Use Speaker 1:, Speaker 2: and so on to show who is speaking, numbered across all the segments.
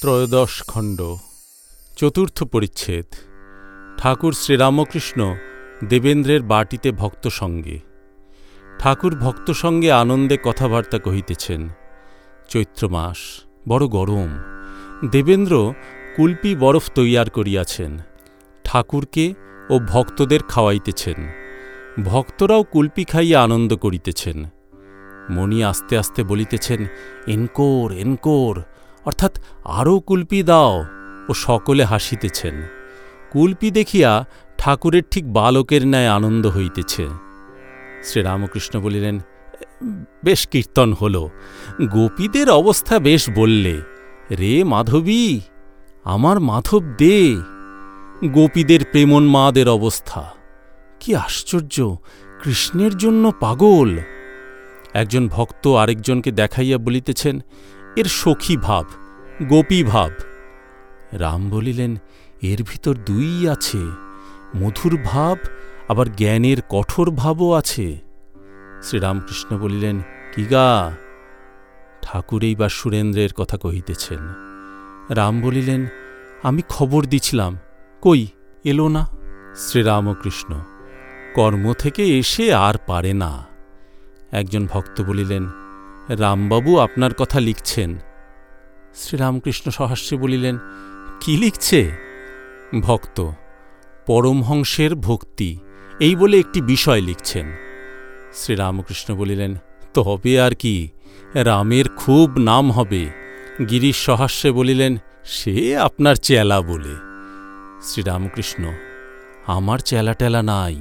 Speaker 1: ত্রয়োদশ খণ্ড, চতুর্থ পরিচ্ছেদ। ঠাকুর শ্রীরামকৃষ্ণ দেবেন্দ্রের বাটিতে ভক্ত সঙ্গে। ঠাকুর ভক্ত সঙ্গে আনন্দে কথাবার্তা কহিতেছেন, চৈত্র মাস, বড় গরম। দেবেন্দ্র কুলপি বরফ তৈয়ার করিয়াছেন। ঠাকুরকে ও ভক্তদের খাওয়াইতেছেন। ভক্তরাও কুলপি খাইয়া আনন্দ করিতেছেন। মণি আস্তে আস্তে বলিতেছেন, এনকোর এনকোর। অর্থাৎ আরও কুলপি দাও ও সকলে হাসিতেছেন। কুলপি দেখিয়া ঠাকুরের ঠিক বালকের ন্যায় আনন্দ হইতেছে। শ্রীরামকৃষ্ণ বলিলেন, বেশ কীর্তন হল। গোপীদের অবস্থা বেশ বললে। রে মাধবী, আমার মাধব দে। গোপীদের প্রেমন্মাদের অবস্থা। কি আশ্চর্য, কৃষ্ণের জন্য পাগল। একজন ভক্ত আরেকজনকে দেখাইয়া বলিতেছেন এর সখী ভাব, গোপী ভাব। রাম বলিলেন, এর ভিতর দুই আছে, মধুর ভাব, আবার জ্ঞানের কঠোর ভাবও আছে। শ্রীরামকৃষ্ণ বলিলেন, কি গা? ঠাকুর এইবার সুরেন্দ্রের কথা কহিতেছেন। রাম বলিলেন, আমি খবর দিছিলাম, কই, এলো না? শ্রীরামকৃষ্ণ, কর্ম থেকে এসে আর পারে না। একজন ভক্ত বলিলেন রামবাবু আপনার কথা লিখছেন। শ্রীরামকৃষ্ণ সহাস্যে বলিলেন, কি লিখছে? ভক্ত, পরমহংসের ভক্তি, এই বলে একটি বিষয় লিখছেন। শ্রীরামকৃষ্ণ বলিলেন, তবে আর কি, রামের খুব নাম হবে। গিরিশ সহাস্যে বলিলেন, সে আপনার চেলা বলে। শ্রীরামকৃষ্ণ, আমার চেলা টেলা নাই,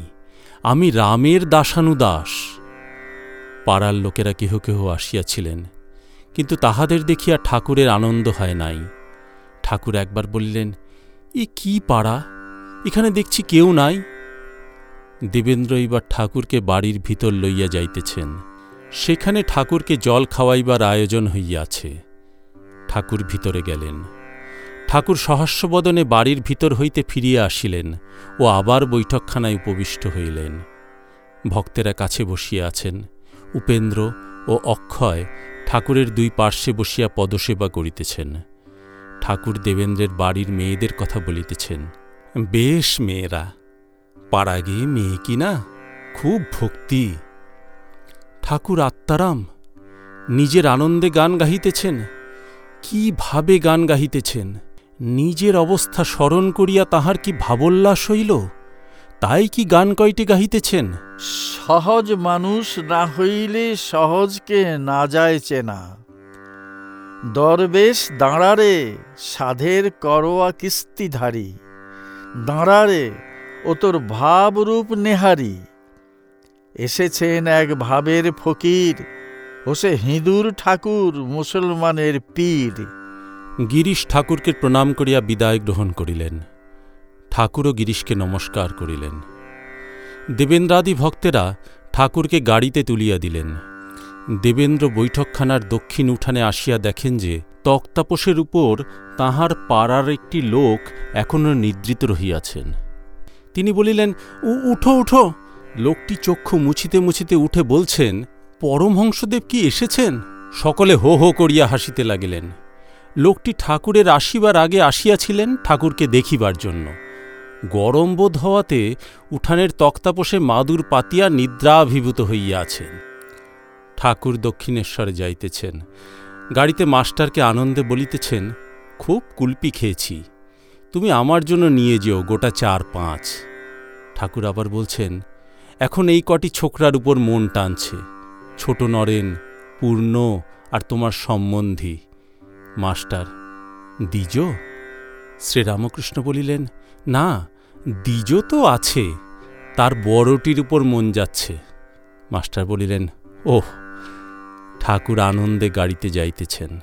Speaker 1: আমি রামের দাসানুদাস। পাড়ার লোকেরা কেহ কেহ আসিয়াছিলেন, কিন্তু তাহাদের দেখিয়া ঠাকুরের আনন্দ হয় নাই। ঠাকুর একবার বললেন, এ কি পাড়া? এখানে দেখছি কেউ নাই? দেবেন্দ্র এইবার ঠাকুরকে বাড়ির ভিতর লইয়া যাইতেছেন। সেখানে ঠাকুরকে জল খাওয়াইবার আয়োজন হইয়াছে। ঠাকুর ভিতরে গেলেন। ঠাকুর সহাস্যবদনে বাড়ির ভিতর হইতে ফিরিয়া আসিলেন ও আবার বৈঠকখানায় উপবিষ্ট হইলেন। ভক্তেরা কাছে বসিয়া আছেন। উপেন্দ্র ও অক্ষয় ঠাকুরের দুই পার্শ্বে বসিয়া পদসেবা করিতেছেন। ঠাকুর দেবেন্দ্রের বাড়ির মেয়েদের কথা বলিতেছেন, বেশ মেয়েরা, পাড়া গিয়ে মেয়ে কিনা খুব ভক্তি। ঠাকুর আত্মারাম, নিজের আনন্দে গান গাহিতেছেন, কীভাবে গান গাহিতেছেন? নিজের অবস্থা স্মরণ করিয়া তাহার কি ভাবোল্লাস হইল? তাই কি গান কয়টি গাহিতেছেন?
Speaker 2: সহজ মানুষ না হইলে সহজকে না যায় চেনা। দরবেশ দাঁড়ারে সাধের করোয়া কিস্তিধারী দাঁড়ারে ও তোর ভাবরূপ নেহারি। এসেছেন এক ভাবের ফকির ও সে হিঁদুর ঠাকুর মুসলমানের পীর।
Speaker 1: গিরিশ ঠাকুরকে প্রণাম করিয়া বিদায় গ্রহণ করিলেন। ঠাকুরও গিরিশকে নমস্কার করিলেন। দেবেন্দ্রাদি ভক্তেরা ঠাকুরকে গাড়িতে তুলিয়া দিলেন। দেবেন্দ্র বৈঠকখানার দক্ষিণ উঠানে আসিয়া দেখেন যে তক্তাপোষের উপর তাহার পাড়ার একটি লোক এখনও নিদ্রিত রহিয়াছেন। তিনি বলিলেন, "উ- উঠো উঠো। লোকটি চক্ষু মুছিতে মুছিতে উঠে বলছেন, পরমহংসদেব কি এসেছেন? সকলে হো হো করিয়া হাসিতে লাগিলেন। লোকটি ঠাকুরের আসিবার আগে আসিয়াছিলেন ঠাকুরকে দেখিবার জন্য। গরম বোধ হওয়াতে উঠানের তক্তাপোষে মাদুর পাতিয়া নিদ্রাভিভূত হইয়া আছেন ঠাকুর দক্ষিণেশ্বরে যাইতেছেন। গাড়িতে মাস্টারকে আনন্দে বলিতেছেন, খুব কুলপি খেয়েছি। তুমি আমার জন্য নিয়ে যেও গোটা চার পাঁচ। ঠাকুর আবার বলছেন, এখন এই কটি ছোকরার উপর মন টানছে। ছোট নরেন, পূর্ণ আর তোমার সম্বন্ধী। মাস্টার, দ্বিজ? শ্রীরামকৃষ্ণ বলিলেন, না দ্বিজ তো আছে, তার বড়টির উপর মন যাচ্ছে। মাস্টার বলিলেন, ওহ, ঠাকুর আনন্দে গাড়িতে যাইতেছেন।